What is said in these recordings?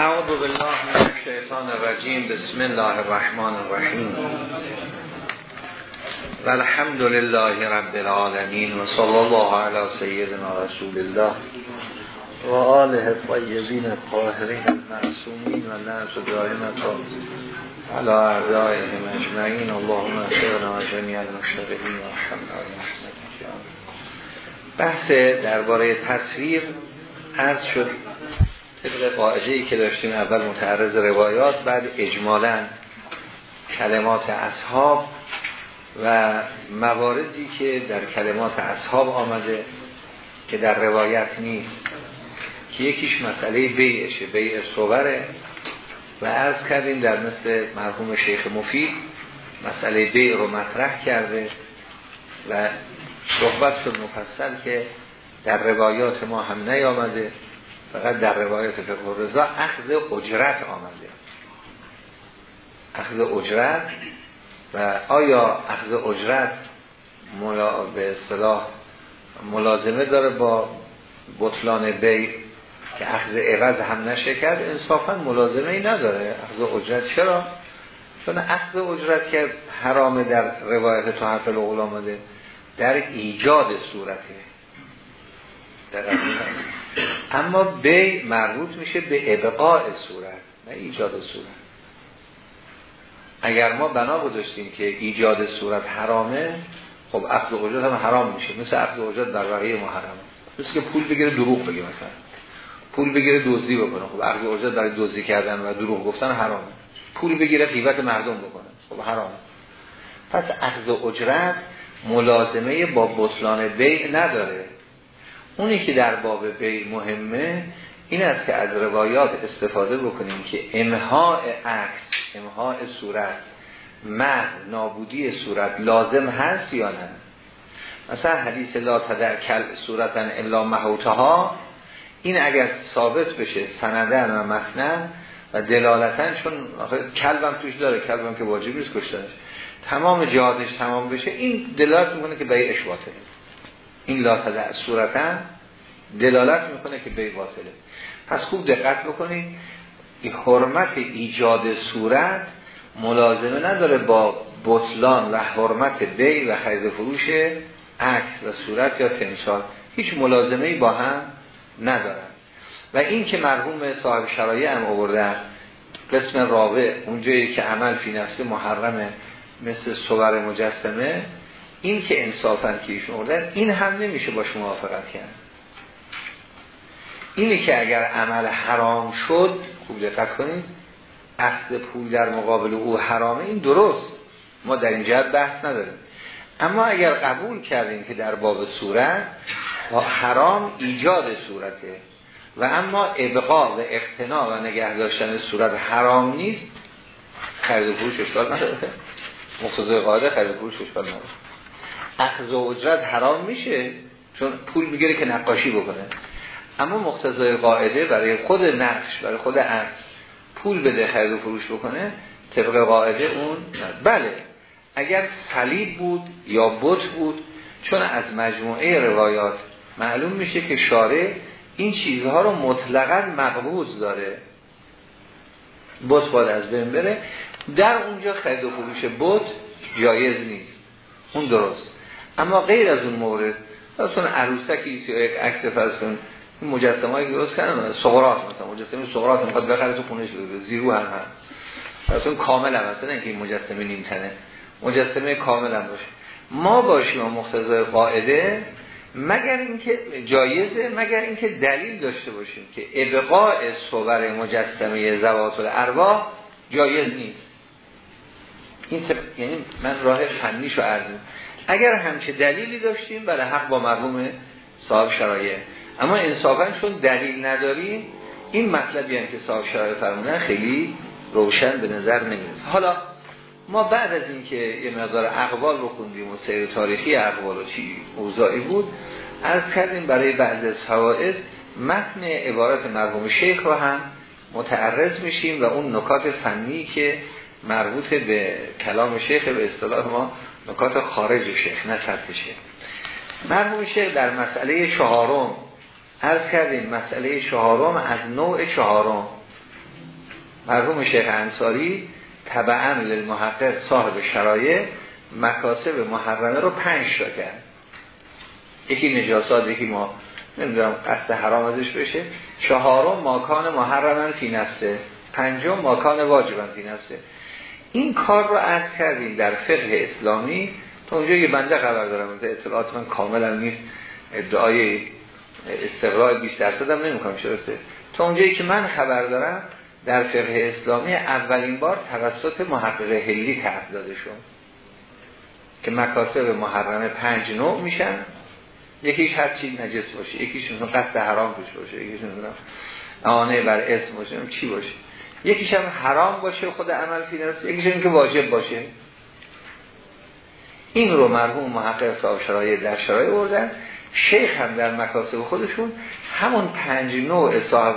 اعوذ بالله من الشیطان الرجیم. بسم الله الرحمن الرحیم. و الحمد لله رب العالمین و صلی الله علی سیدنا رسول الله و آله الطیبین الطاهرین المعصومین و نعس دائمت على اعدائهم اجمعین. اللهم اغفرنا جمیع المشتغلین و رحمنا بحث درباره تصویر عرض شد. طبق قاعده ای که داشتیم اول متعرض روایات بعد اجمالا کلمات اصحاب و مواردی که در کلمات اصحاب آمده که در روایت نیست. که یکیش مسئله بیعشه بیع صوره. و عرض کردیم در مثل مرحوم شیخ مفید مسئله بیع رو مطرح کرده و صحبت شد مفصل که در روایات ما هم نیامده. فقط در روایت فقه رضا اخذ اجرت آمده. اخذ اجرت و آیا اخذ اجرت به اصطلاح ملازمه داره با بطلان بی که اخذ عوض هم نشه کرد؟ انصافا ملازمه ای نداره. اخذ اجرت چرا؟ چون اخذ اجرت که حرام در روایت تو حرف آمده در ایجاد صورته. در اما بی مربوط میشه به ابقاء صورت نه ایجاد صورت. اگر ما بنا گذاشتیم که ایجاد صورت حرامه خب اخذ اجرت هم حرام میشه. مثل اخذ اجرت در واقع محرمه مثل که پول بگیره دروغ بگه مثلا. پول بگیره دزدی بکنه. خب اخذ اجرت برای دزدی کردن و دروغ گفتن حرامه پول بگیره قیمت مردم بکنه. خب حرامه پس اخذ اجرت ملازمه با بطلان بیع نداره. اونی که در باب بی مهمه این است که از روایات استفاده بکنیم که امها عکس امها صورت مد نابودی صورت لازم هست یا نه؟ مثلا حدیث لا تدر کل صورتا الا محوتها این اگر ثابت بشه سندن و مفنن و دلالتا چون کلبم توش داره کلبم که واجب نیست کشتنش. تمام جهادش تمام بشه این دلالت می‌کنه که بیعش باطله. این لا تدع صورتا دلالت می‌کنه که بی باطله پس خوب دقت بکنید این حرمت ایجاد صورت ملازمه نداره با بطلان و حرمت بی و خرید فروش عکس و صورت یا تمثال. هیچ ملازمه با هم ندارن. و این که مرحوم صاحب شرایع هم آورده قسم رابع اونجایی که عمل فی نفسه محرمه مثل صور مجسمه این که انصافا که ایشون این هم نمیشه باش موافقت کرد. اینه که اگر عمل حرام شد خوب دقت کنید اصل پول در مقابل او حرامه این درست. ما در این جهت بحث نداریم. اما اگر قبول کردیم که در باب صورت حرام ایجاد صورته. و اما ابقا و اقتناع و نگه داشتن صورت حرام نیست خرید و اشکال نداره. مقتضای قاعده خرید و اشکال نداره. اخذ و اجرت حرام میشه چون پول می‌گیره که نقاشی بکنه. اما مقتضای قاعده برای خود نقش برای خود عکس پول بده خرید و فروش بکنه طبق قاعده اون بله اگر صلیب بود یا بت بود چون از مجموعه روایات معلوم میشه که شارع این چیزها رو مطلقا مقبوض داره. بت باید از بین بره. در اونجا خرید و فروش بت جایز نیست. اون درست. اما غیر از اون مورد مثلا عروسکی یا یک عکس فرض کن مجسمه هایی درست کردن سقراط مثلا مجسمه سقراط می‌خواد بخره تو خونش زیرو هم هست. مثلا کامل هم مثلا اینکه این مجسمه نیم تنه مجسمه کامل هم باشه. ما باشیم و مقتضای قاعده مگر اینکه جایزه مگر اینکه دلیل داشته باشیم که ابقاء صور مجسمه زوات الارواح جایز نیست. این یعنی من راه فنیشو عرض اگر همچه دلیلی داشتیم برای حق با مرحوم صاحب شرایع. اما انصافا چون دلیل نداریم این مطلبی هم که صاحب شرایع فرمودن خیلی روشن به نظر نمی‌رسه. حالا ما بعد از اینکه یه مقدار اقوال رو خوندیم و سیر تاریخی اقوال و چی اوضاعی بود از کردیم برای بعض از حوائد متن عبارت مرحوم شیخ رو هم متعرض میشیم و اون نکات فنی که مربوط به کلام شیخ به اصطلاح ما نکات خارج شیخ نه سطح شیخ. مرحوم شیخ در مسئله چهارم عرض کردیم مسئله چهارم از نوع چهارم. مرحوم شیخ انصاری طبعا للمحقق صاحب شرایع مکاسب محرمه رو پنج تا کرد. یکی نجاسات یکی ما نمی‌دونم قصد حرام ازش بشه. چهارم ماکان محرمن فی نفسه. پنجم ماکان واجبن فی نفسه. این کار رو عرض کردیم در فقه اسلامی. تا اونجا یه بنده خبر دارم اطلاعات من کاملا نیست. ادعای استقرار 20 درصد هم نمی‌کنم شرسته تا اونجایی که من خبر دارم در فقه اسلامی اولین بار توسط محقق هلی طرح داده شد. که مکاسب محرمه پنج نوع میشن. یکیش هر چی نجس باشه یکیش قصد حرام توش باشه یکیش آنه بر اسم باشه چی باشه. یکیش هم حرام باشه خود عمل فی نفس یکیش هم که واجب باشه. این رو مرحوم محقق صاحب شرایع در شرایع بردن. شیخ هم در مکاسب خودشون همون پنج نوع صاحب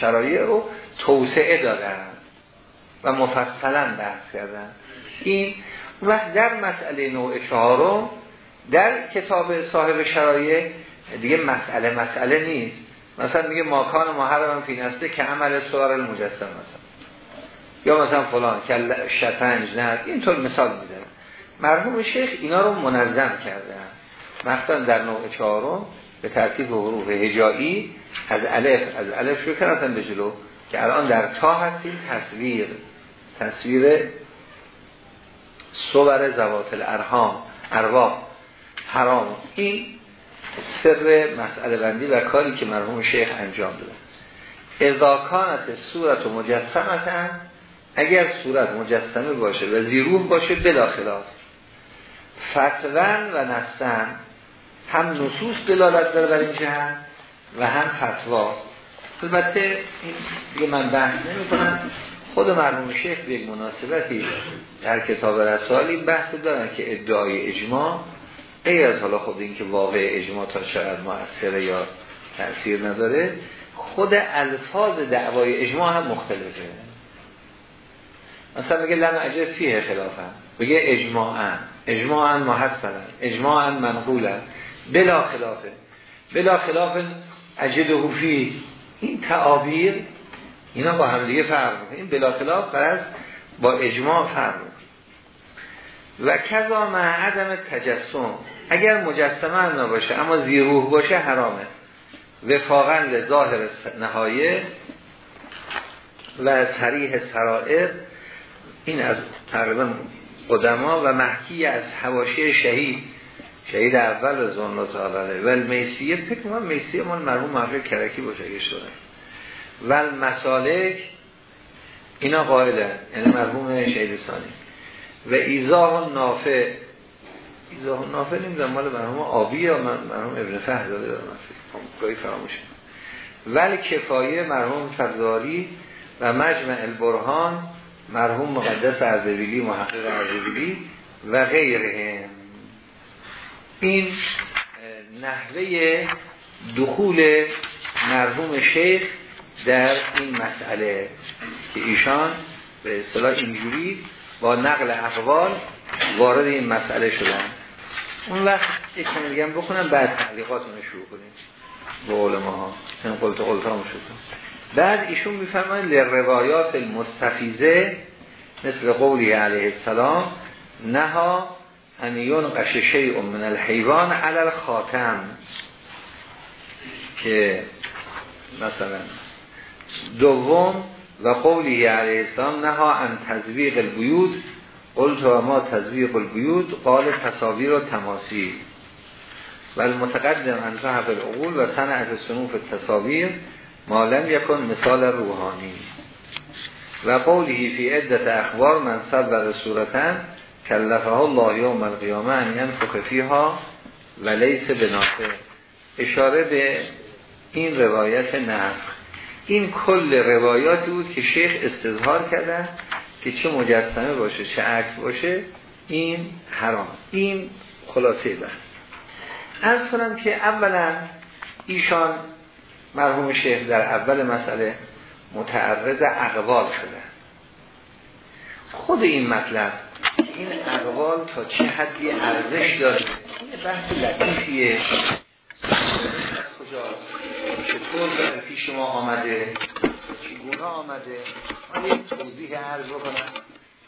شرایع رو توسعه دادن و مفصلا بحث کردن. این و در مسئله نوع چهارم در کتاب صاحب شرایع دیگه مسئله مسئله نیست. مثلا میگه ماکان محرم فی نفسه که عمل سوار المجسم مثلا. یا مثلا فلان که شطنج نه اینطور مثال می‌زنه. مرحوم شیخ اینا رو منظم کرده. مثلا در نوع چهارم به ترتیب حروف هجایی از الف از الف شروع کردن به جلو که الان در تا هستیم تصویر تصویر صور زوات الارهام ارواح حرام. این سر مسئله بندی و کاری که مرحوم شیخ انجام داده. اضاکانت صورت و مجسمت اگر صورت مجسمه باشه و زیرون باشه بلا خلاف. فتون و نستن هم نصوص دلالت داره بر این جهت و هم فتوا. البته این دیگه من بحث نمی کنم خود مرحوم شیخ به یک مناسبتی در کتاب رسال این بحث دارن که ادعای اجماع غیر از حالا خود این که واقع اجماع تا چقدر مؤثره یا تاثیر نداره خود الفاظ دعوای اجماع هم مختلفه. مثلا میگه لم اجد فیه خلافه بگه اجماعا. اجماعا محسنا اجماعا منقولا بلا خلافه بلا خلاف اجده فی. این تعابیر اینا با هم دیگه فرق می‌کنه. این بلا خلاف فرض با اجماع فرق و کذا مع عدم تجسم. اگر مجسمه هم نباشه اما زیروح باشه حرامه. وفاقا ظاهر نهایه و سریح سرائر این از تقریبا قدما و محکی از حواشی شهید. شهید اول زن تعالی و میسیه فکر من میسیه من مرحوم محقق کرکی باشه اگه شده. و مسالک اینا قائلن یعنی مرحوم شهید ثانی. و ایزاه نافع ایزاه نافع نمی‌دونم مال مرحوم آبی یا مرحوم ابن فهد داده دارم گاهی فراموش ولی کفایه مرحوم فضاری و مجمع البرهان مرحوم مقدس اردبیلی محقق اردبیلی و غیره. این نحوه دخول مرحوم شیخ در این مسئله که ایشان به اصطلاح اینجوری با نقل اقوال وارد این مسئله شدن. اون وقت یک کنه دیگه بخونم بعد تعلیقاتون شروع کنیم. به علماء ها. این قلت قلت ها بعد ایشون میفرماید لروایات المستفیزه مثل قولی علیه السلام نها ان ینقش شیء من الحیوان علی الخاتم. که مثلا دوم و قولی علیه السلام نها ان تزویق البیوت قلت و ما تزویق البیوت قال تصاویر و تماسی و المتقدم ان صحف العقول و صنعت سنوف تصاویر مالم یکن مثال روحانی. و قولی فی عدت اخبار من صدق صورتن کلفه الله یوم القیامه ان ینفخ فیها و لیس بنافع اشاره به این روایت نفخ. این کل روایاتی بود که شیخ استظهار کردن که چه مجسمه باشه چه عکس باشه این حرام. این خلاصه بحث. از کنم که اولا ایشان مرحوم شیخ در اول مسئله متعرض اقوال شده. خود این مطلب این اقوال تا چه حدی ارزش داره؟ این بحث لطیفیه. کجاست؟ چطور در پیش ما آمده؟ چگونه آمده. من یک توضیح عرض بکنم.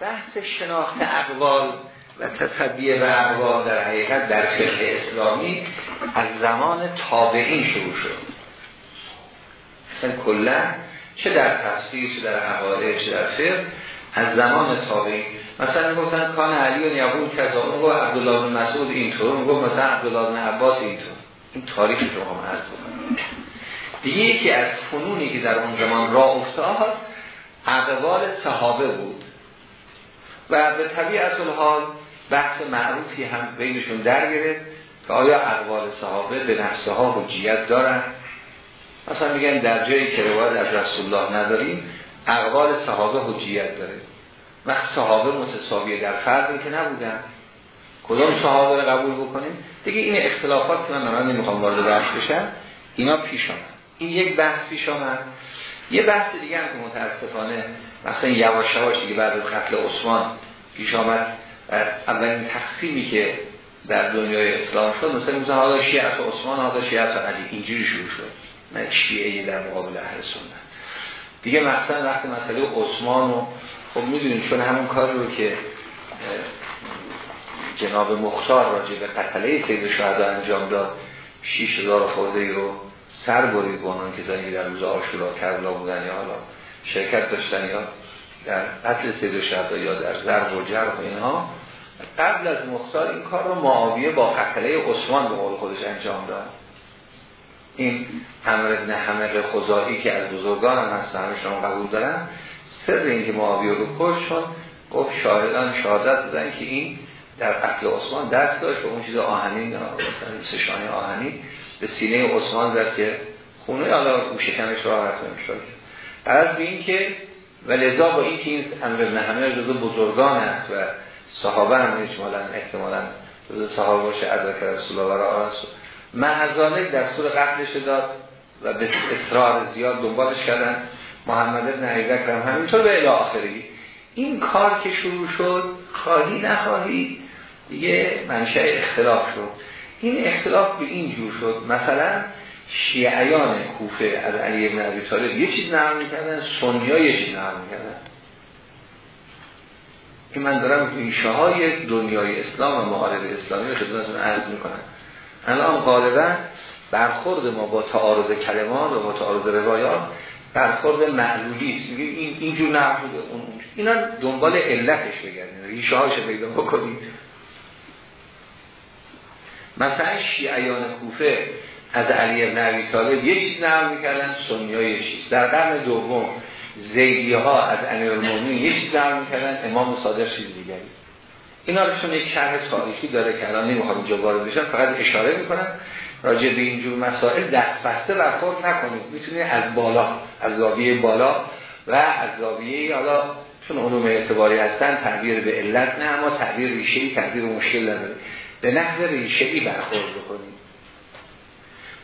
بحث شناخت اقوال و تصدیه و اقوال در حقیقت در فقه اسلامی از زمان تابعین شروع شد. اصلا کلا چه در تفسیر چه در حواله چه در فقه از زمان تابعین. مثلا گفتن کان علی و یقول کذا. اون گفت عبدالله بن مسعود اینطور. اون گفت مثلا عبدالله بن عباس اینطور. این تاریخ رو هم عرض بکنم. دیگه یکی از فنونی که در اون زمان را افتاد اقوال صحابه بود. و به طبیعت الحال بحث معروفی هم بینشون در گرفت که آیا اقوال صحابه به نفسها حجیت دارن؟ مثلا میگن در جایی که روایت از رسول الله نداریم اقوال صحابه حجیت داره. وقت صحابه متساویه در فرضی که نبودن. کدام صحابه رو قبول بکنیم؟ دیگه این اختلافات که من نمی‌خوام وارد بحث بشم اینا پیش آمد. این یک بحث پیش آمد. یه بحث دیگه هم که متاسفانه مثلا یواش یواش دیگه بعد از قتل عثمان پیش آمد اولین تقسیمی که در دنیای اسلام شد مثلا مثلا حالا شیعت عثمان حالا شیعت علی. اینجوری شروع شد. نه شیعه در مقابل اهل سنت. دیگه مثلا وقتی مسئله عثمان و خب می‌دونیم چون همون کار رو که جناب مختار راجع به قتله سید شهده انجام داد 6000 خورده رو سر برید بانان که زنی در روز آشورا کربلا بودن یا حالا شرکت داشتن یا در قتل سید شهده یا در ضرب و جرح و اینها قبل از مختار این کار رو معاویه با قتله عثمان به قول خودش انجام داد. این همر ابن حمق خزایی که از بزرگان هم هست همه شما قبول دارن سر اینکه معاویه رو کششون گفت شاهدان شهادت دادن که این در قتل عثمان دست داشت و اون چیز آهنی سشانه آهنی به سینه عثمان زد که خونه حالا را رفت نمی‌شد از به این که و لذا با این که این امر ابن همه جزو بزرگان است و صحابه هم اجمالا احتمالا جزو صحابه باشه ادرک رسول الله و محضانه دستور قتلش داد و به اصرار زیاد دنبالش کردن. محمد ابن عیبک هم همینطور به اله آخری. این کار که شروع شد خواهی نخواهی دیگه منشه اختلاف شد. این اختلاف به این جور شد مثلا شیعیان کوفه از علی ابن عبی طالب یه چیز نقل می‌کردن سنی ها یه چیز نقل می‌کردن. که من دارم ریشه های دنیای اسلام و معارض اسلامی رو خدمتتون عرض می‌کنم. الان غالبا برخورد ما با تعارض کلمات و با تعارض روایات برخورد معلولی است. این اینجور نقل بوده اون اینا دنبال علتش بگردید ریشه هاش پیدا بکنید مثلا شیعیان کوفه از علی ابن عبی طالب یه چیز نقل می‌کردن سنی یه چیز. در قرن دوم زیدی ها از امیر المومنین یه چیز نقل می‌کردن امام صادق چیز دیگری. اینا رو یک شرح تاریخی داره که الان نمی‌خوام اینجا وارد بشم فقط اشاره می‌کنم. راجع به اینجور مسائل دست بسته برخورد نکنید. می‌تونید از بالا از زاویه بالا و از زاویه حالا چون علوم اعتباری هستن تعبیر به علت نه اما تعبیر ریشه‌ای تعبیر مشکل نداره. به نحو ریشه‌ای برخورد بکنید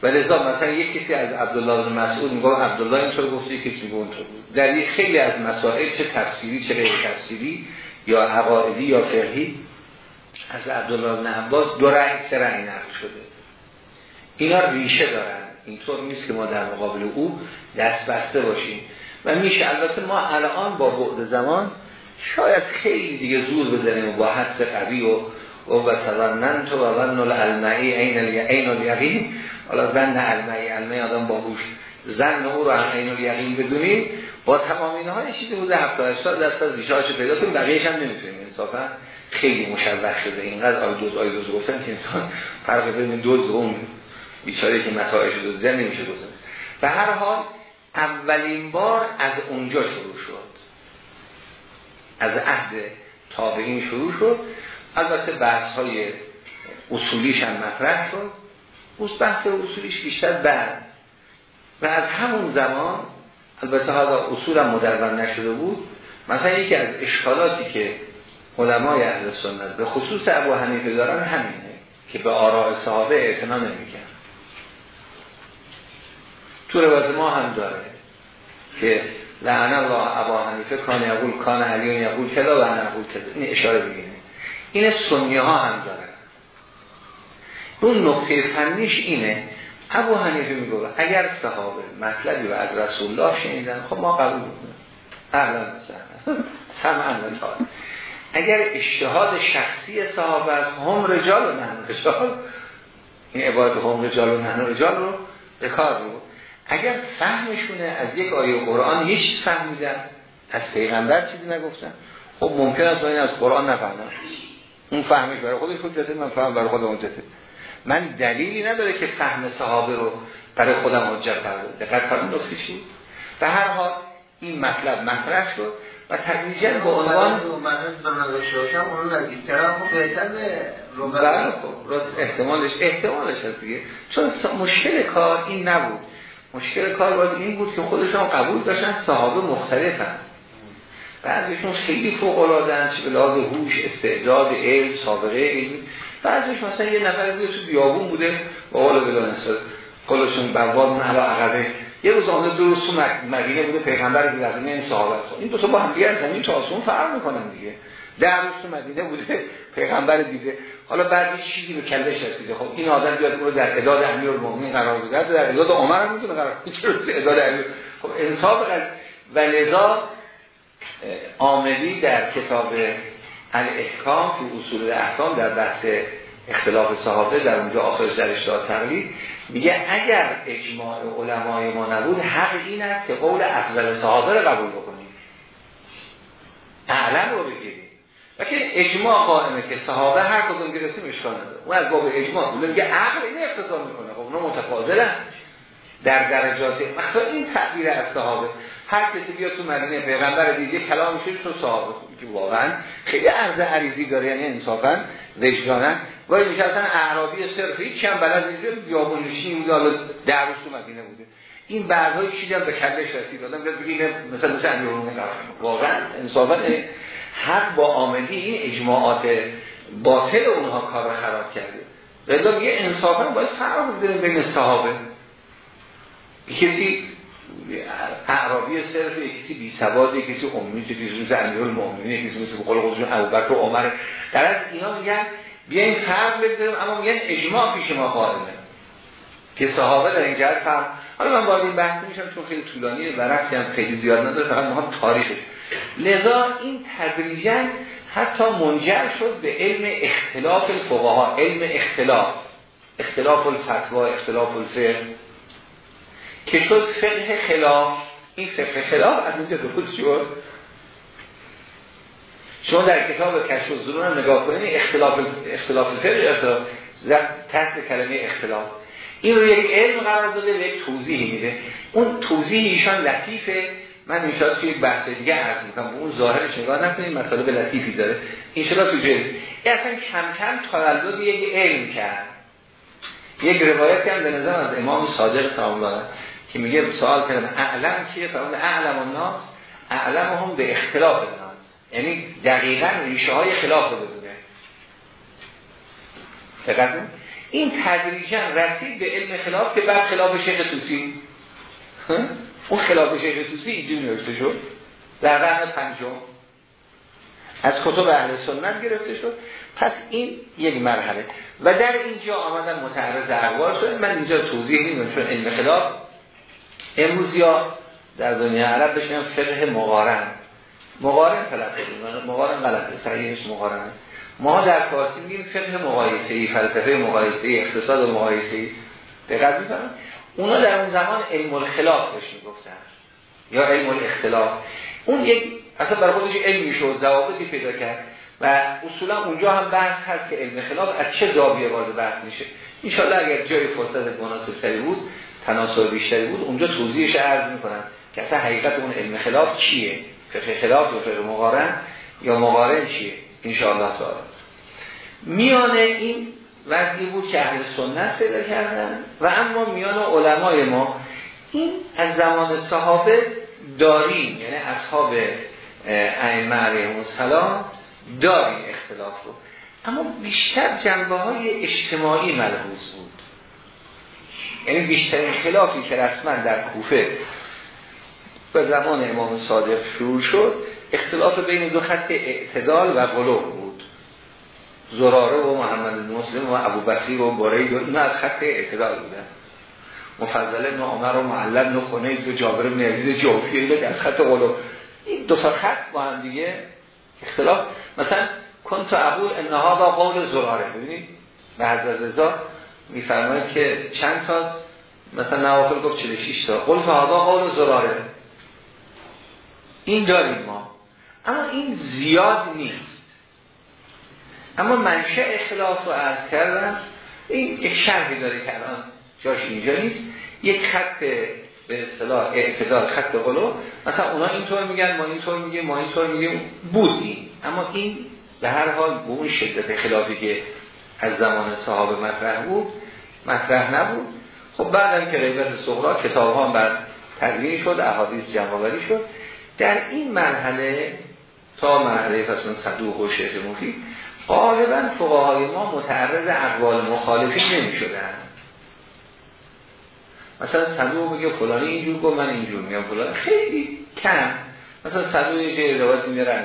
و لذا مثلا یک کسی از عبدالله بن مسعود میگه عبدالله اینطور گفته کسی میگه اونطور در یک خیلی از مسائل چه تفسیری چه غیر تفسیری یا عقائدی یا فقهی از عبدالله بن عباس دو رنگ سه رنگ نقل شده. اینا ریشه دارن. اینطور نیست که ما در مقابل او دست بسته باشیم. و میشه البته ما الان با بعد زمان شاید خیلی دیگه زور بزنیم و با حدس قوی و و تظنن تو و ظن العلمعی عین الیقین. حالا زن علمعی علمه آدم باهوش. زن او رو هم عین الیقین بدونیم با تمام اینها چیزی بوده 70 80 درصد از ریشه پیدا کنیم بقیه‌اش هم نمی‌تونیم انصافا. خیلی مشوق شده. اینقدر آی جز آی جز گفتن که انسان فرق بین دو اون بیچاره که متاعش دزده نمیشه گذاشت به هر حال اولین بار از اونجا شروع شد. از عهد تابعین شروع شد. البته بحث های اصولیش هم مطرح شد. اون بحث اصولیش بیشتر بعد. و از همون زمان البته حالا اصول هم مدرون نشده بود مثلا یکی از اشکالاتی که علمای اهل سنت به خصوص ابو حنیفه دارن همینه که به آراء صحابه اعتنا نمی‌کنن تو روایت ما هم داره که لعن الله ابا حنیفه کان یقول کان علیون یقول کلا و یقول کلا این اشاره بگیریم. این سنی ها هم داره. اون نقطه فنیش اینه. ابو حنیفه میگه اگر صحابه مطلبی رو از رسول الله شنیدن خب ما قبول می‌کنیم. اهلا سمعا و اگر اجتهاد شخصی صحابه است هم رجال و نه رجال. این عبارت هم رجال و نه رجال رو به کار رو اگر فهمشونه از یک آیه قرآن هیچ فهمیدن از پیغمبر چیزی نگفتن خب ممکن است من از قرآن نفهمم اون فهمش برای خودش حجته من فهم برای خودم حجته من دلیلی نداره که فهم صحابه رو برای خودم حجت فرده دقت فرمون نسخه به هر حال این مطلب مطرح شد و تدریجا با عنوان خب بهتر بله، خب احتمالش احتمالش هست دیگه. چون مشکل کار این نبود. مشکل کار باید این بود که خودشان قبول داشتن صحابه مختلفن. بعضیشون خیلی فوق العاده چه به لحاظ هوش استعداد علم سابقه علمی بعضیش مثلا یه نفر بوده تو بیابون بوده با قول بدانست خودشون برواد نه عقبه. یه روز آمده دو روز تو مدینه بوده پیغمبر که از این صحابت این دو تا با هم دیگه زمین تا آسمون فرق می‌کنن دیگه. در روز تو مدینه بوده پیغمبر دیده. حالا بعد چیزی به کلش رسیده. خب این آدم بیاد رو در اداد امیرالمومنین قرار بده. در اداد عمر هم می‌تونه قرار بده. اداد امیر. خب انصاف و لذا آمدی در کتاب الاحکام تو اصول احکام در بحث اختلاف صحابه در اونجا آخرش در اشتاد تقلید میگه اگر اجماع علمای ما نبود حق این است که قول افضل صحابه رو قبول بکنیم. اعلم رو بگیریم. که اجماع قائمه که صحابه هر کدوم گرفتیم اشکال اون از باب اجماع بوده میگه عقل این اختصار می‌کنه. خب اونا متفاضلن در درجات مثلا این تعبیر از صحابه. هر کسی بیاد تو مدینه پیغمبر دیگه کلام میشه تو صحابه که واقعا خیلی عرض عریضی داره یعنی انصافا وجدانن ولی میشه اصلا اعرابی صرف هیچ کم بلد اینجا بیابون نشینی بوده در تو مدینه بوده. این بعدهای چیزی هم به کلش رسید. آدم بیاد بگه مثلا مثلا امیرالمومنین واقعا انصافا حق با آمدی این اجماعات باطل اونها کار خراب کرده. لذا میگه انصافا باید فرق بزنیم بین صحابه. کسی اعرابی صرف کسی بی سواد کسی امی کسی مثل امیرالمومنین کسی مثل قول خودشون ابوبکر و عمر. در از اینا میگن بیاین فرق بذاریم اما میگن اجماع پیش ما قائمه. که صحابه در این جهت فرق حالا من وارد این بحث میشم چون خیلی طولانیه و رفتی هم خیلی زیاد نداره فقط مهم لذا این تدریجا حتی منجر شد به علم اختلاف الفقها علم اختلاف. اختلاف الفتوا اختلاف الفقه. که شد فقه خلاف. این فقه خلاف از اینجا درست شد. شما در کتاب کشف الظنون هم نگاه کنید اختلاف اختلاف الفقه اختلاف تحت کلمه اختلاف. این رو یک علم قرار داده و یک توضیحی میده. اون توضیح ایشان لطیفه. من انشاءالله توی یک بحث دیگه عرض می‌کنم. اون ظاهرش نگاه نکنید به لطیفی داره. انشاءالله تو جلد. این اصلا کم کم تولد یک علم کرد. یک روایتی هم به نظر از امام صادق سلام که میگه سوال کردم اعلم کیه فرمود اعلم الناس اعلم هم به اختلاف الناس. یعنی دقیقا ریشه های خلاف رو بدونه فقط این تدریجا رسید به علم خلاف که بعد خلاف شیخ توسی. اون خلاف شیخ توسی اینجوری نوشته شد. در قرن پنجم. از کتب اهل سنت گرفته شد. پس این یک مرحله. و در اینجا آمدن متعرض اقوال شد. من اینجا توضیح نمی‌دونم چون علم خلاف امروز یا در دنیا عرب بشنم فقه مقارن. مقارن تلقی مقارن غلطه صحیحش مقارنه ما در فارسی میگیم فقه مقایسه ای فلسفه مقایسه ای اقتصاد مقایسه ای می‌کنن اونا در اون زمان علم الخلاف بهش می‌گفتن. یا علم الاختلاف. اون یک اصلا برای خودش علمی شد ضوابطی پیدا کرد. و اصولا اونجا هم بحث هست که علم خلاف از چه زاویه وارد بحث میشه. ان اگر جای فرصت مناسب بود تناسب بیشتری بود اونجا توضیحش عرض می‌کنن که اصلا حقیقت اون علم خلاف چیه؟ فقه خلاف یا فقه مقارن یا مقارن چیه؟ انشاءالله تعالی. میانه این وضعی بود که اهل سنت پیدا کردن و اما میان علمای ما. این از زمان صحابه داریم یعنی اصحاب ائمه علیهم السلام داریم اختلاف رو. اما بیشتر جنبه های اجتماعی ملحوظ بود. یعنی بیشترین خلافی که رسما در کوفه به زمان امام صادق شروع شد اختلاف بین دو خط اعتدال و غلو بود. زراره و محمد مسلم و ابو بصیر و برید و از خط اعتدال بودن. مفضل ابن و معلم ابن خنیز و جابر ابن جوفی در خط قلو این دو خط با هم دیگه اختلاف. مثلا کنت ابو انها با قول زراره ببینید به حضرت میفرماید که چند تا مثلا نوافل گفت 46 تا. قول فهادا قول زراره. این داریم ما. اما این زیاد نیست. اما منشه اختلاف رو عرض کردم. این یک شرحی داره که جاش اینجا نیست. یک خط به اصطلاح اعتدال خط قلو. مثلا اونا اینطور میگن ما اینطور میگیم ما اینطور میگیم. بودیم اما این به هر حال به اون شدت خلافی که از زمان صحابه مطرح بود مطرح نبود. خب بعدم که غیبت صغرا کتاب ها بر تدوین شد احادیث جمعوری شد. در این مرحله تا مرحله فصل صدوق و شهر مفید غالبا فقهای ما متعرض اقوال مخالفی نمی شدن مثلا صدوق بگه فلانی اینجور گفت من اینجور میگم فلانی خیلی کم. مثلا صدوق یه روایت میرن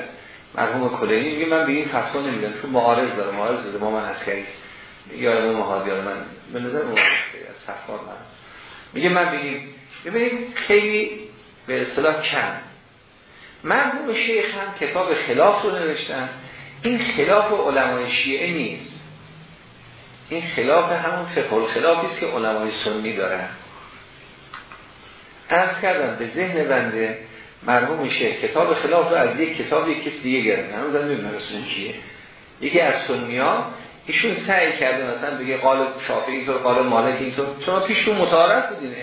مرحوم کلینی میگه من به این فتوا نمیدم چون معارض داره معارض داره ما من عسکری یا ما مهادی من به نظر از سفار من. میگه من بگیم ببینید خیلی به اصطلاح کم. مرحوم شیخ هم کتاب خلاف رو نوشتن. این خلاف علمای شیعه نیست. این خلاف همون فقه خلافی است که علمای سنی دارن. از کردم به ذهن بنده مرحوم شیخ. کتاب خلاف رو از یک کتاب یک کسی دیگه گرفتن. هنوز نمی‌دونم رسول کیه یکی از سنی ها ایشون سعی کرده مثلا بگه قال شافعی اینطور قال مالک اینطور. چون پیشون متعارف بودین.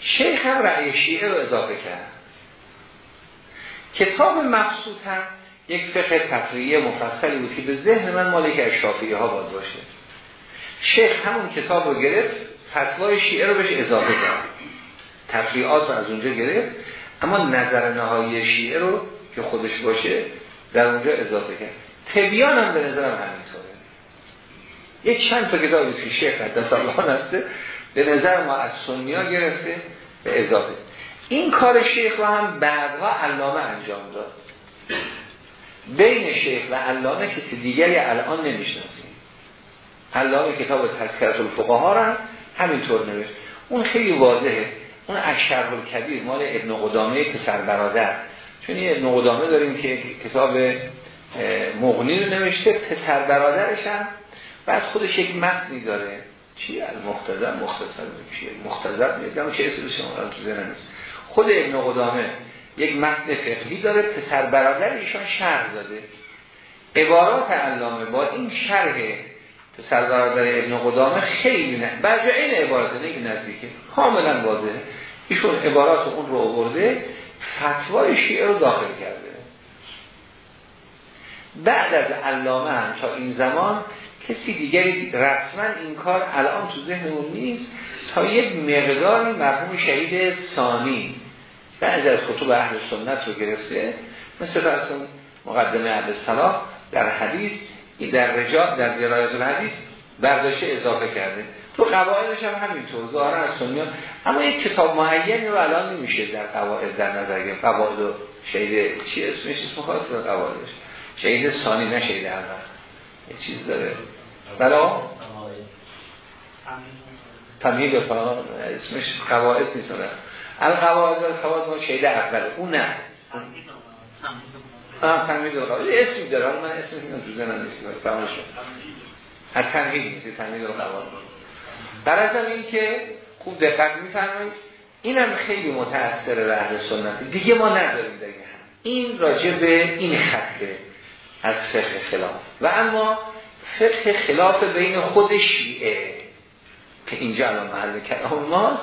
شیخ هم رأی شیعه رو اضافه کرد. کتاب مقصود هم یک فقه تفریعی مفصلی بود که به ذهن من مالک از شافعی ها باید باشه. شیخ همون کتاب رو گرفت فتوای شیعه رو بهش اضافه کرد. تفریعات رو از اونجا گرفت. اما نظر نهایی شیعه رو که خودش باشه در اونجا اضافه کرد. تبیان هم به نظرم همینطوره. یک چند تا کتابی که شیخ قدس الله نسته به نظر ما از سنیا گرفته به اضافه. این کار شیخ رو هم بعدها علامه انجام داد. بین شیخ و علامه کسی دیگری الان نمی‌شناسیم. علامه کتاب تذکرت الفقها رو هم همینطور نوشت. اون خیلی واضحه. اون اشرح کبیر مال ابن قدامه پسر برادر. چون یه ابن قدامه داریم که کتاب مغنی رو نوشته پسر برادرش هم. بعد خودش یک متنی داره. چی؟ المختزر مختصر چیه؟ مختصر میگم چه اسمش تو ذهن خود ابن قدامه یک متن فقهی داره پسر برادر ایشان شرح داده. عبارات علامه با این شرح پسر برادر ابن قدامه خیلی نه بعضی این عبارات که نزدیکه. کاملا واضحه. ایشون عبارات اون رو آورده فتوای شیعه رو داخل کرده. بعد از علامه هم تا این زمان کسی دیگری رسما این کار الان تو ذهنمون نیست تا یک مقداری مرحوم شهید ثانی بعضی از کتب اهل سنت رو گرفته مثل فرسون مقدمه اهل صلاح در حدیث در رجاع در درایت الحدیث برداشته اضافه کرده. تو قواعدش هم همینطور ظاهرا از سنیان اما یک کتاب معینی رو الان نمیشه در قواعد در نظر گرفت. قواعد و شهید چی اسمش؟ اسم خاص قواعدش. شهید ثانی نه شهید اول. یه چیز داره. بلا تمهید اسمش قواعد نیست القواعد و قواعد ما شهید اول. اون نه. آه تمهید القواعد اسمی داره من اسمش تو زنم نیست. از تمهید نیست تمهید القواعد در از این که خوب دقت میفرمایید اینم خیلی متأثر به اهل سنت. دیگه ما نداریم دیگه. این راجع به این خطه از فقه خلاف. و اما فقه خلاف بین خود شیعه که اینجا الان محل کلام ماست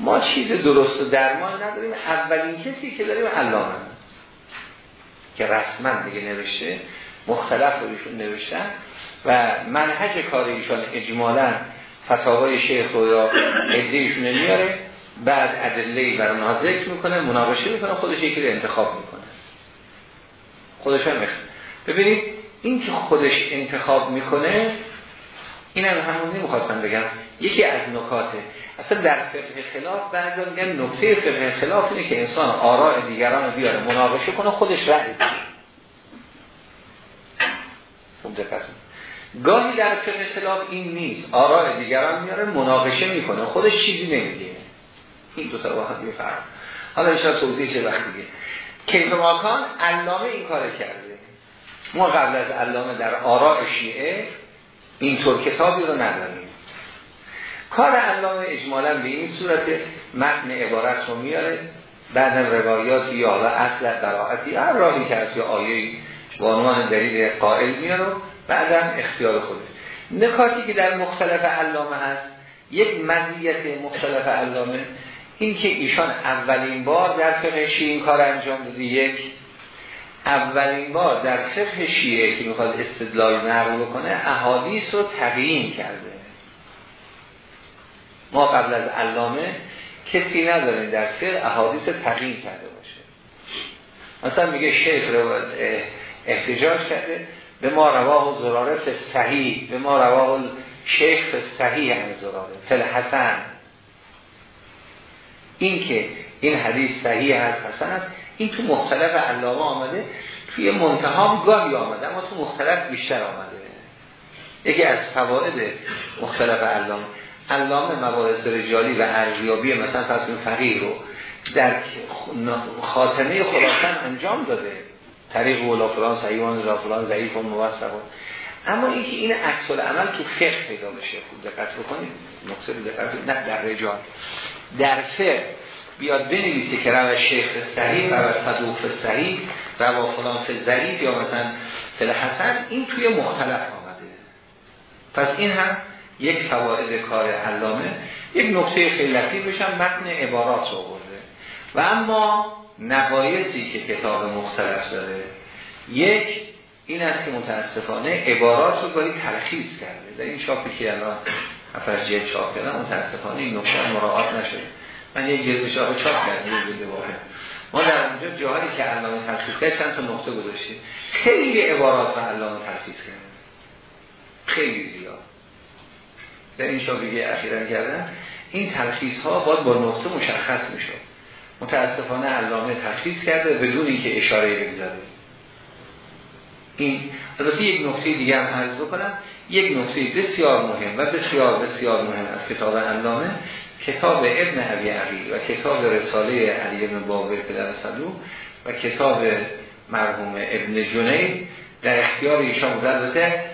ما چیز درست و درمان نداریم. اولین کسی که داریم علامه که رسما دیگه نوشته مختلف رو ایشون نوشتن و منهج کار ایشان اجمالا فتاوای شیخ رو یا ادهیشون میاره بعد ادله بر اونها ذکر می‌کنه مناقشه می‌کنه خودش یکی رو انتخاب می‌کنه. خودش هم ببینید این که خودش انتخاب می‌کنه این هم همون نمی‌خواستم بگم. یکی از نکاته اصلا در فقه خلاف بعضا میگن نکته فقه خلاف اینه که انسان آراء دیگران رو بیاره مناقشه کنه خودش رأی خوب دقت گاهی در فقه خلاف این نیست. آراء دیگران میاره مناقشه می‌کنه. خودش چیزی نمیگه این دو تا با هم فرق حالا ایشان توضیح چه وقت دیگه. کیف ماکان علامه این کار کرده. ما قبل از علامه در آراء شیعه اینطور کتابی رو نداریم. کار علامه اجمالا به این صورت متن عبارت رو میاره. بعد روایات یا اصل براعتی هر راهی که از یا آیه با عنوان دلیل قائل میاره. بعدم اختیار خودش. نکاتی که در مختلف علامه هست یک مزیت مختلف علامه این که ایشان اولین بار در فقه شیعه این کار انجام داده. یک اولین بار در فقه شیعه که می‌خواد استدلال نقل بکنه احادیث رو تقییم کرده. ما قبل از علامه کسی نداریم در فقه احادیث تقییم کرده باشه. مثلا میگه شیخ رو احتجاج کرده. به ما رواه زراره صحیح به ما رواه شیخ صحیح هم زراره فل حسن این که این حدیث صحیح هست حسن است این تو مختلف علامه آمده توی منتهام گاهی آمده اما تو مختلف بیشتر آمده. یکی از فواید مختلف علامه علامه مباحث رجالی و ارزیابی مثلا تصمیم فقیر رو در خاتمه خلاصن انجام داده. طریق ولا فلان صحیحان را فلان ضعیف و موثق اما اینکه این عکس عمل تو فقه پیدا بشه خوب دقت بکنید. نقطه دقت نه در رجال. در فقه بیاد بنویسه که روش شیخ صحیح و صدوق صحیح و فلان ضعیف یا مثلا فل حسن این توی مختلف آمده. پس این هم یک فواید کار علامه یک نقطه خیلی لطیف بشن متن عبارات رو برده و اما نقایصی که کتاب مختلف داره. یک این است که متاسفانه عبارات رو گاهی تلخیص کرده. در این چاپی که الان هفتش جلد چاپ کردن متاسفانه این نقطه مراعات نشده. من یک جلد چاپ چاپ کردم ما در اونجا جاهایی که علامه تلخیص کرد چند تا نقطه گذاشتیم. خیلی عبارات و علامه تلخیص کرده خیلی زیاد. در این شابیگه اخیرا کردن این تلخیص ها باید با نقطه مشخص میشه متاسفانه علامه تلخیص کرده بدون اینکه اشاره بگذاره. این البته یک نقطه دیگه هم عرض بکنم. یک نقطه بسیار مهم و بسیار بسیار مهم از کتاب علامه کتاب ابن عبی عقیل و کتاب رساله علی ابن باقر پدر صدوق و کتاب مرحوم ابن جنید در اختیار ایشان بوده. البته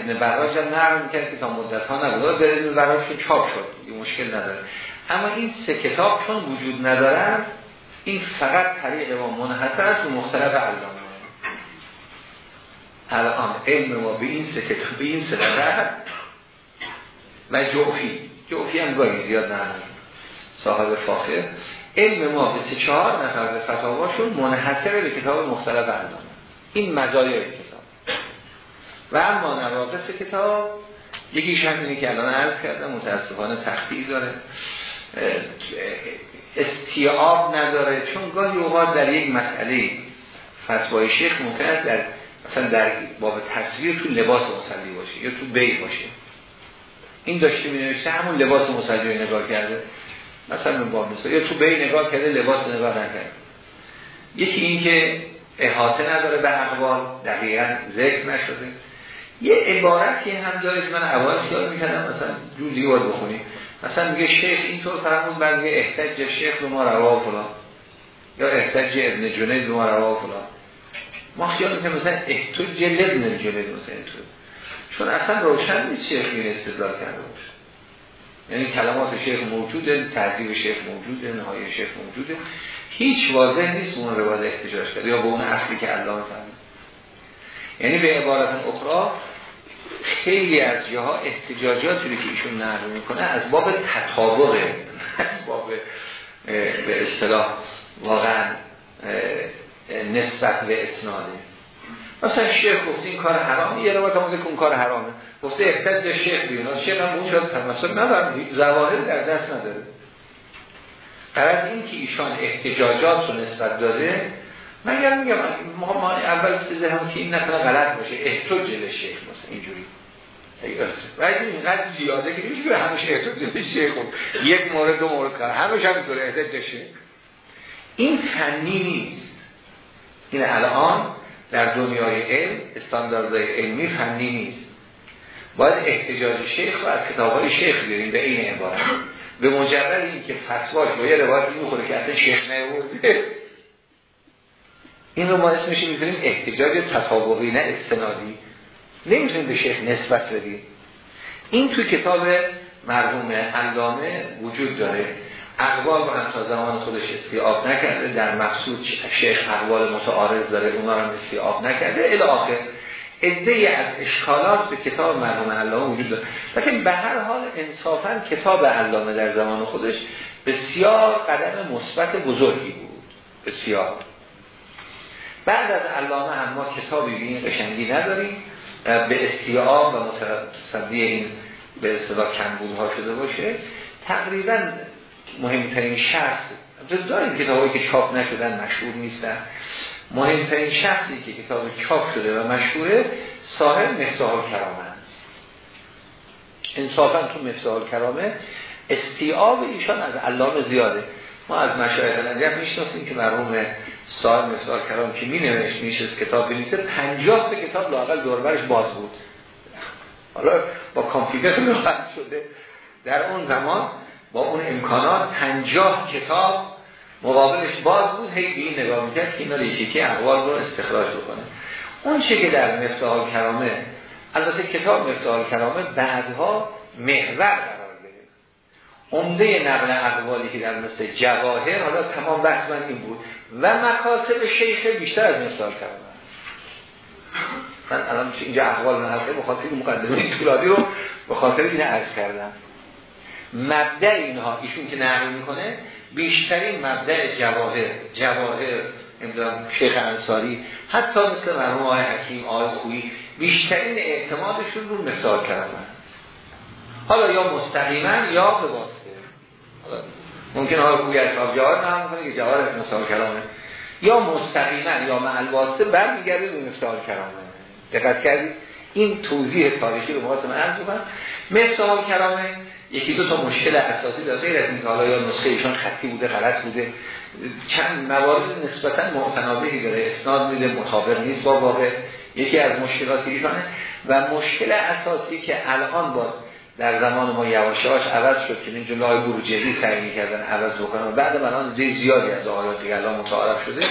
ابن براج هم نرم می‌کرد که تا مدت ها نبود به ابن براج چاپ شد. مشکل نداره. اما این سه کتاب چون وجود ندارن این فقط طریق ما منحصر است و مختلف علامه. الان علم ما به این سه کتاب به این سه و جوفی. جوفی هم گاهی زیاد نداره صاحب فاخر. علم ما به سه چهار نفر به فتاواشون منحصر به کتاب مختلف علامه. این مزایای کتاب. و اما نواقص کتاب یکیش هم اینه که الان عرض کردم متاسفانه تختی داره. استیعاب نداره. چون گاهی اوقات در یک مسئله فتوای شیخ ممکن است در مثلا در باب تصویر تو لباس مصلی باشه یا تو بی باشه. این داشته می نوشته همون لباس مصلی رو نگاه کرده. مثلا باب مثلا یا تو بی نگاه کرده لباس نگاه نکرده. یکی این که احاطه نداره به اقوال دقیقا ذکر نشده. یه عبارتی هم داره که من اول خیال می‌کردم مثلا جوزی باید بخونیم. مثلا میگه شیخ اینطور فرمود بعد میگه احتج شیخ رو ما روا فلان. یا احتج ابن جنید رو ما روا فلان. ما خیال می‌کنم مثلا احتج ابن جنید مثلا اینطور. چون اصلا روشن نیست شیخ این استدلال کرده باشه. یعنی کلمات شیخ موجوده تحضیب شیخ موجوده نهای شیخ موجوده. هیچ واضح نیست اون رو باید احتجاج کرده یا به اون اصلی که علامه فهمید. یعنی به عبارت اخرى خیلی از جاها احتجاجاتی رو که ایشون نقل می‌کنه از باب تطابقه از باب به اصطلاح واقعا نسبت به اسناده مثلا شیخ گفت این کار حرامه یه روایت آمده که اون کار حرامه. گفته احتج شیخ بیون شیخ هم اون شد تمثل نبرد زواهر در دست نداره. از این که ایشان احتجاجات رو نسبت داده مگر میگم ما, ما اول هم که این نکنه غلط باشه. احتجاج شیخ مثلا اینجوری. ولی اینقدر زیاده که میشه به همش احتجاج شیخ یک مورد دو مورد کار. همش همینطور احتجاج شیخ. این فنی نیست. این الان در دنیای علم استانداردهای علمی فنی نیست. باید احتجاج شیخ رو از کتاب های شیخ بیاریم به این عبارت. به مجرد این که فتواش با یه روایتی می‌خوره که اصلا شیخ نیورده این رو ما اسمش می‌ذاریم احتجاج تطابقی نه استنادی. نمی‌تونیم به شیخ نسبت بدیم این تو کتاب مرحوم علامه وجود داره. اقوال رو هم تا زمان خودش استیاب نکرده. در مقصود شیخ اقوال متعارض داره اونا هم استیاب نکرده. الی آخر عده از اشکالات به کتاب مرحوم علامه وجود داره. لیکن به هر حال انصافا کتاب علامه در زمان خودش بسیار قدم مثبت بزرگی بود. بسیار. بعد از علامه هم ما کتابی به این قشنگی نداریم به استیاب و متصدی این به اصطلاح کمبودها شده باشه. تقریبا مهمترین شخص داریم کتابی که چاپ نشدن مشهور نیستن. مهمترین شخصی که کتاب چاپ شده و مشهوره صاحب مفتاح کرامه است. انصافا تو مفتاح کرامه استیاب ایشان از علامه زیاده. ما از مشایخ نجف می‌شناسیم که مرحوم صاحب مفتاح کرام که می نوشت میشه کتاب بنویسه 50 تا کتاب لاقل دوربرش باز بود. حالا با کامپیوتر راحت شده. در اون زمان با اون امکانات 50 کتاب مقابلش باز بود. هی این نگاه می‌کرد که اینا ریشیکی اقوال رو استخراج بکنه. اون چه که در مفتاح کرامه البته کتاب مفتاح کرامه بعدها محور عمده نقل اقوالی که در مثل جواهر حالا تمام بحث من این بود. و مکاسب شیخ بیشتر از مفتاح کرامه من الان اینجا اقوال نهارده بخاطر مقدمه طولانی رو به خاطر این عرض کردم. مبدع اینها ایشون که نقل می‌کنه بیشترین مبدع جواهر جواهر نمی‌دونم شیخ انصاری حتی مثل مرحوم آقای حکیم آقای خویی بیشترین اعتمادشون رو مثال کردن. حالا یا مستقیما یا به ممکن آقای از جواهر نام کنه که جواهر از مثال کلامه. یا مستقیما یا معل واسطه برمیگرده به مثال کلامه. دقت کردید؟ این توضیح تاریخی رو باید من عرض بکنم مثال کلامه یکی دو تا مشکل اساسی داره. غیر از این حالا یا نسخه ایشان خطی بوده غلط بوده. چند موارد نسبتا متنابهی داره. اسناد میده مطابق نیست با واقع یکی از مشکلات ایشانه. و مشکل اساسی که الان با در زمان ما یواش یواش عوض شد که این جلوه بروجردی سعی می‌کردن عوض بکنن. و بعد من آن زیادی از آیات دیگه الان متعارف شده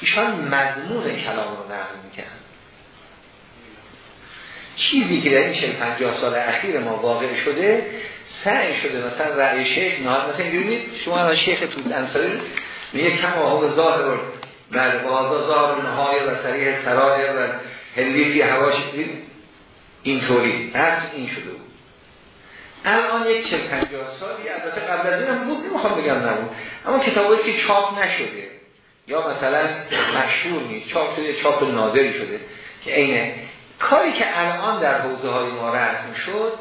ایشان مضمون کلام رو نقل می‌کنن چیزی که در این 40 50 سال اخیر ما واقع شده سعی شده مثلا رأی شیخ نه مثلا ببینید شما شیخ تو انصاری میگه کم آهو ظاهر بله بازا ظاهر نهای و سریع سرای و هلیفی هواش اینطوری هر این شده بود. الان یک چه پنجاه سالی البته قبل از این هم بود نمی‌خوام بگم نبود. اما کتابایی که چاپ نشده یا مثلا مشهور نیست چاپ شده چاپ ناظری شده که اینه کاری که الان در حوزه های ما رسم شد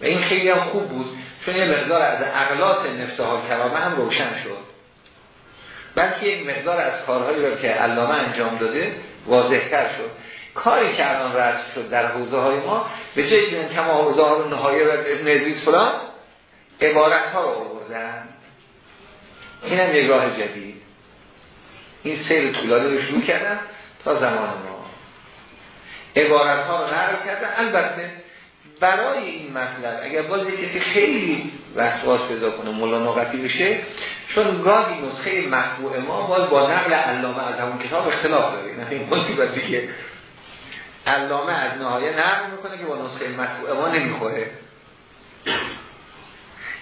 و این خیلی هم خوب بود چون یه مقدار از اغلاط نفتها کرامه هم روشن شد. بلکه یک مقدار از کارهایی رو که علامه انجام داده واضحتر شد. کاری که الان رسم شد در حوزه های ما به جایی که کما حوزه ها رو نهایه و نزویز فلان عبارت ها رو آوردن. این هم یک راه جدید. این سیر طولانی رو شروع کردن تا زمان ما. عبارت ها رو نقل کردن. البته برای این مطلب اگر باز کسی خیلی وسواس پیدا کنه ملانقتی بشه چون گاهی نسخه مطبوع ما باز با نقل علامه از همون کتاب اختلاف داره. این مصیبت دیگه. علامه از نهایه نقل می‌کنه که با نسخه مطبوع ما نمی‌خوره.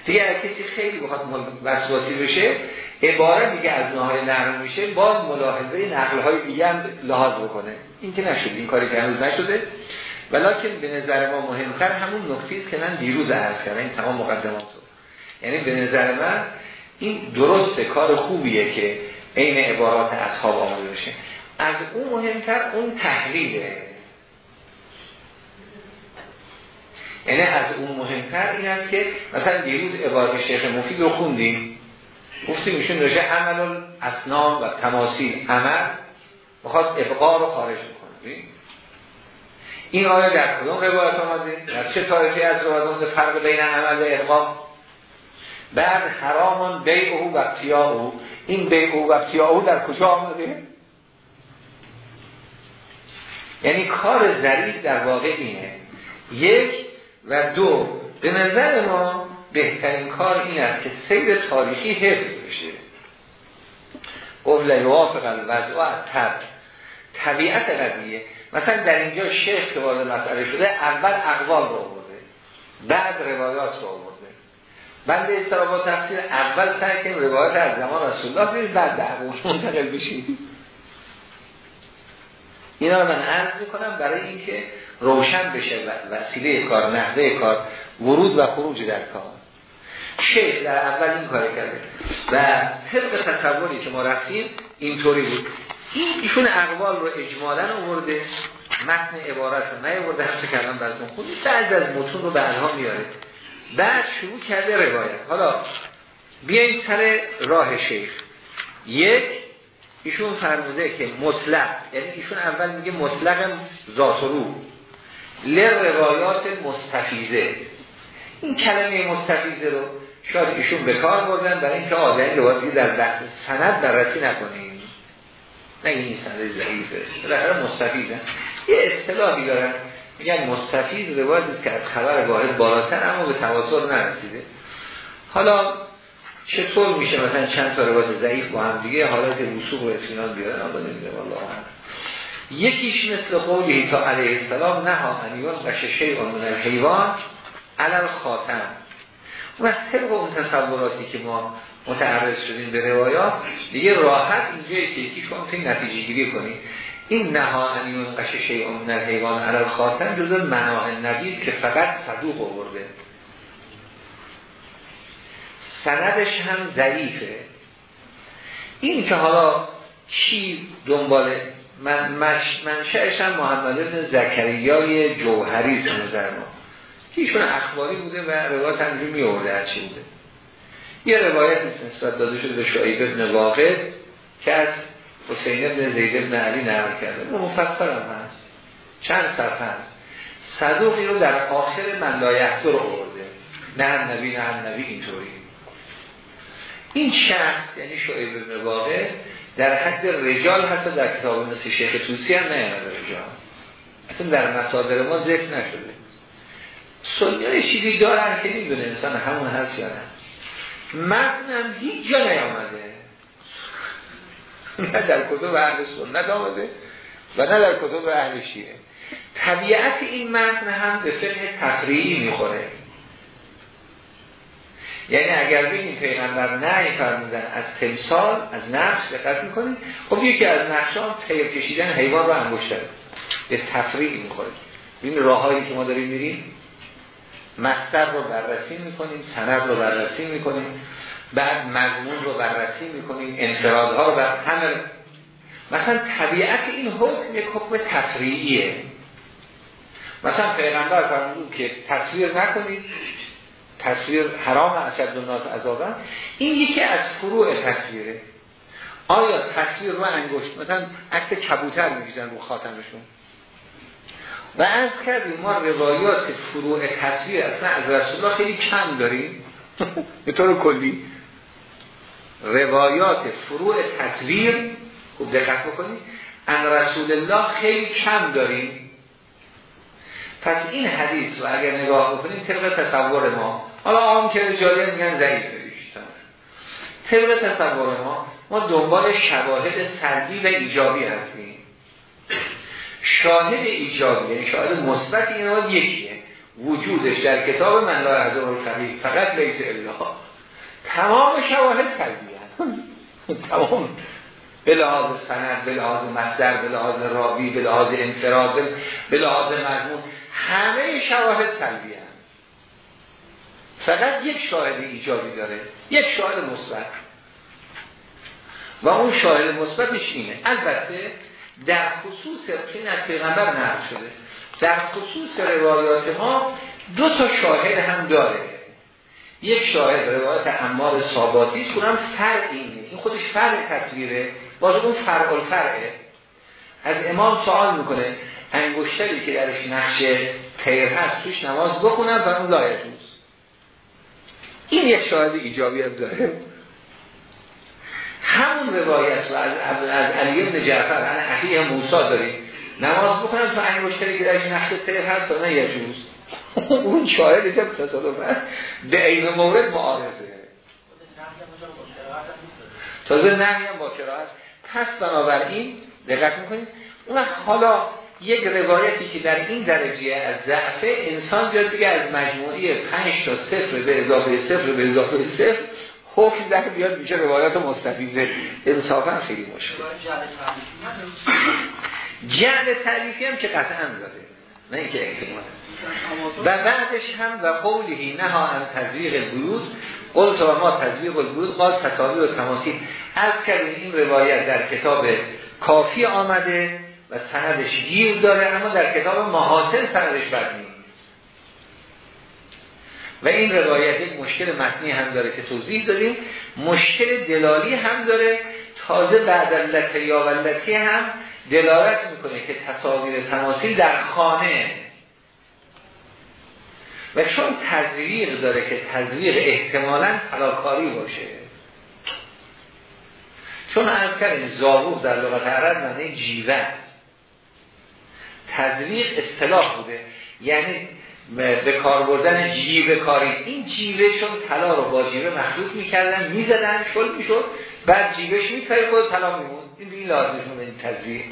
دیگه اگر کسی خیلی بخواد وسواسی بشه عبارت دیگه از نهایه نقل میشه باز ملاحظه نقل های دیگه هم لحاظ بکنه. این که نشد این کاری که هنوز نشده. ولیکن به نظر ما مهمتر همون نکته که من دیروز عرض کردم این تمام مقدمات رو. یعنی به نظر من این درسته کار خوبیه که عین عبارات اصحاب آمده بشه. از اون مهمتر اون تحلیله. یعنی از اون مهمتر این است که مثلا دیروز عبارت شیخ مفید رو خوندیم گفتیم میشون نوشه عمل اسنام و تماثیل عمل بخواد ابقا رو خارج می‌کنه این آیا در کدوم روایت آمده؟ در چه تاریخی از روایت فرق بین عمل و اقام بعد حرامون بیع او و او این بیع او و او در کجا آمده؟ یعنی کار ظریف در واقع اینه. یک و دو به نظر ما بهترین کار این است که سیر تاریخی حفظ بشه. قبل یوافق الوضع و تب طبیعت قضیه. مثلا در اینجا شیخ که وارد مسئله شده اول اقوال رو آورده بعد روایات رو آورده. بند استرابا تفسیر اول سعی کنیم روایات از زمان رسول الله بریم بعد در منتقل بشیم. اینا رو من عرض می‌کنم برای اینکه روشن بشه وسیله کار نحوه کار ورود و خروج در کار. شیخ در اول این کار کرده. و طبق تصوری که ما رفتیم اینطوری بود. ایشون اقوال رو اجمالا آورده متن عبارت رو نیاورده همچه کردن براتون خود بعض از متون رو بعدها میاره. بعد شروع کرده روایت. حالا بیاییم سر راه شیخ. یک ایشون فرموده که مطلق. یعنی ایشون اول میگه مطلق ذات رو لر روایات مستفیزه این کلمه مستفیزه رو شاید ایشون به کار بردن برای اینکه آدمی روایتی در بحث سند بررسی نکنیم. نه این سند ضعیفه. بالاخره مستفیزه یه اصطلاحی دارن میگن مستفیز روایتی که از خبر واحد بالاتر اما به تواتر نرسیده. حالا چطور میشه مثلا چند تا روایت ضعیف با هم دیگه؟ حالت وسوق و اطمینان بیارن آقا نمی‌دونم والله. یکیش مثل قولی تا علیه السلام نه ها انیون و شیء من الحیوان علل خاتم و طبق اون تصوراتی که ما متعرض شدیم به روایات دیگه راحت اینجا که یکیش کنیم نتیجه گیری کنیم این نهانی و شیء من الحیوان علل خاتم جزء مناع نبی که فقط صدوق آورده. سندش هم ضعیفه. این که حالا چی دنبال من منشأش هم محمد ابن زکریای جوهری نظر ما. که اخباری بوده و روایت همجور می آورده هرچی بوده. یه روایت نسبت داده شده به شعیب ابن واقع که از حسین ابن زید ابن علی نقل کرده. اون مفصل هم هست. چند صفحه هست. صدوقی رو در آخر من لایحتو رو آورده. نه هم نبی نه هم نبی اینطوری. این شخص یعنی شعیب ابن واقع در حد رجال حتی در کتاب مثل شیخ توسی هم نیامده رجال. اصلا در مصادر ما ذکر نشده. سنی های چیزی دارن که نمی‌دونه انسان همون هست یا نه. متن هم هیچ جا نیامده. نه در کتب اهل سنت آمده و نه در کتب اهل شیعه. طبیعت این متن هم به فقه تفریعی می‌خوره. یعنی اگر بگیم پیغمبر نه فرمودن از تمثال از نقش دقت می‌کنیم خب یکی از نقشان تیر کشیدن حیوان رو انگشتر به تفریعی می‌خوره این راههایی که ما داریم میریم. مستر رو بررسی می‌کنیم سند رو بررسی می‌کنیم. بعد مضمون رو بررسی می‌کنیم انفرادها رو بر همه مثلا طبیعت این حکم یک حکم تفریعیه مثلا پیغمبر فرمود که تصویر نکنید. تصویر حرام اسد الناس عذابن این یکی از فروع تصویره. آیا تصویر رو انگشت مثلا عکس کبوتر میگیزن رو خاتمشون؟ و از کردیم ما روایات فروع تصویر اصلا از رسول الله خیلی کم داریم. به طور کلی. روایات فروع تصویر خوب دقت بکنید ان رسول الله خیلی کم داریم. پس این حدیث رو اگر نگاه بکنیم طبق تصور ما حالا آم که رجالی میگن ضعیف طبق تصور ما ما دنبال شواهد سلبی و ایجابی هستیم. شاهد ایجابی یعنی شاهد مثبت این یکیه. وجودش در کتاب من لا از فقط لیس الا تمام شواهد سلبی تمام. به لحاظ سند به لحاظ مصدر به لحاظ راوی به لحاظ انفراد به لحاظ مضمون همه شواهد سلبی هست. فقط یک شاهد ایجابی داره یک شاهد مثبت. و اون شاهد مثبتش اینه. البته در خصوص این از پیغمبر نقل شده در خصوص روایات ما دو تا شاهد هم داره. یک شاهد روایت امار ثاباتی است فرع اینه. این خودش فرع تصویره باز اون فرع الفرعه. از امام سوال می‌کنه انگشتری که درش نقش تیر هست توش نماز بخونم و اون لایجوز این یک شاهد ایجابی هم داره. همون روایت رو از, از علی ابن جعفر عن اخیه موسی داریم. نماز بکنم تو انگشتری که درش نقش تیر هست تا نه یجوز اون شاهد که تصادفا به این مورد معارفه تازه نهی هم با کراهت. پس بنابراین دقت می‌کنیم اون حالا یک روایتی که در این درجه از ضعف انسان بیاد دیگه از مجموعی 5 تا صفر به اضافه صفر به اضافه صفر حکم در بیاد میشه روایات مستفیزه انصافا خیلی مشکل. جعل تعریفی هم که قطعا داره. نه اینکه احتمال و بعدش هم و قولی نه ها هم تزویق البیوت قلت و ما تزویق البیوت قال تصاوی و تماثیل. از کردیم این روایت در کتاب کافی آمده. و سندش گیر داره اما در کتاب محاسن سندش بد نیست. و این روایت یک مشکل متنی هم داره که توضیح داریم مشکل دلالی هم داره. تازه بعد لطه یا ولطه هم دلالت می‌کنه که تصاویر تماثیل در خانه. و چون تزویق داره که تزویق احتمالا تلاکاری باشه. چون از کردیم زاوق در لغت عرب معنی جیوه است. تزویق اصطلاح بوده. یعنی به کار بردن جیوه کاری. این جیوه چون طلا رو با جیوه مخلوط می‌کردن می‌زدن شل می‌شد بعد جیوهش میپره خود طلا میمون این این لازم این تزویق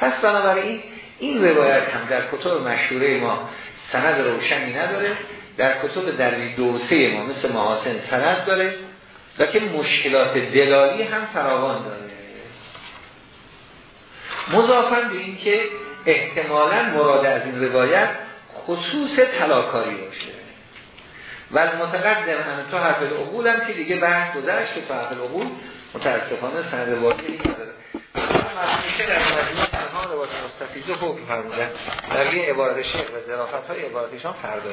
پس بنابراین این روایت هم در کتب مشهوره ما سند روشنی نداره. در کتب در دوسه ما مثل محاسن سند داره. که مشکلات دلالی هم فراوان داره. مضافن به این که احتمالا مراد از این روایت خصوص تلاکاری باشه. و متقدم هم تو حرف العقول هم که دیگه بحث گذشت که تو حرف العقول متاسفانه سند واقعی نداره. در مجموع تنها روایت مستفیض حکم فرمودن در یه عبارت شیخ و ظرافت های عبارتشان فردا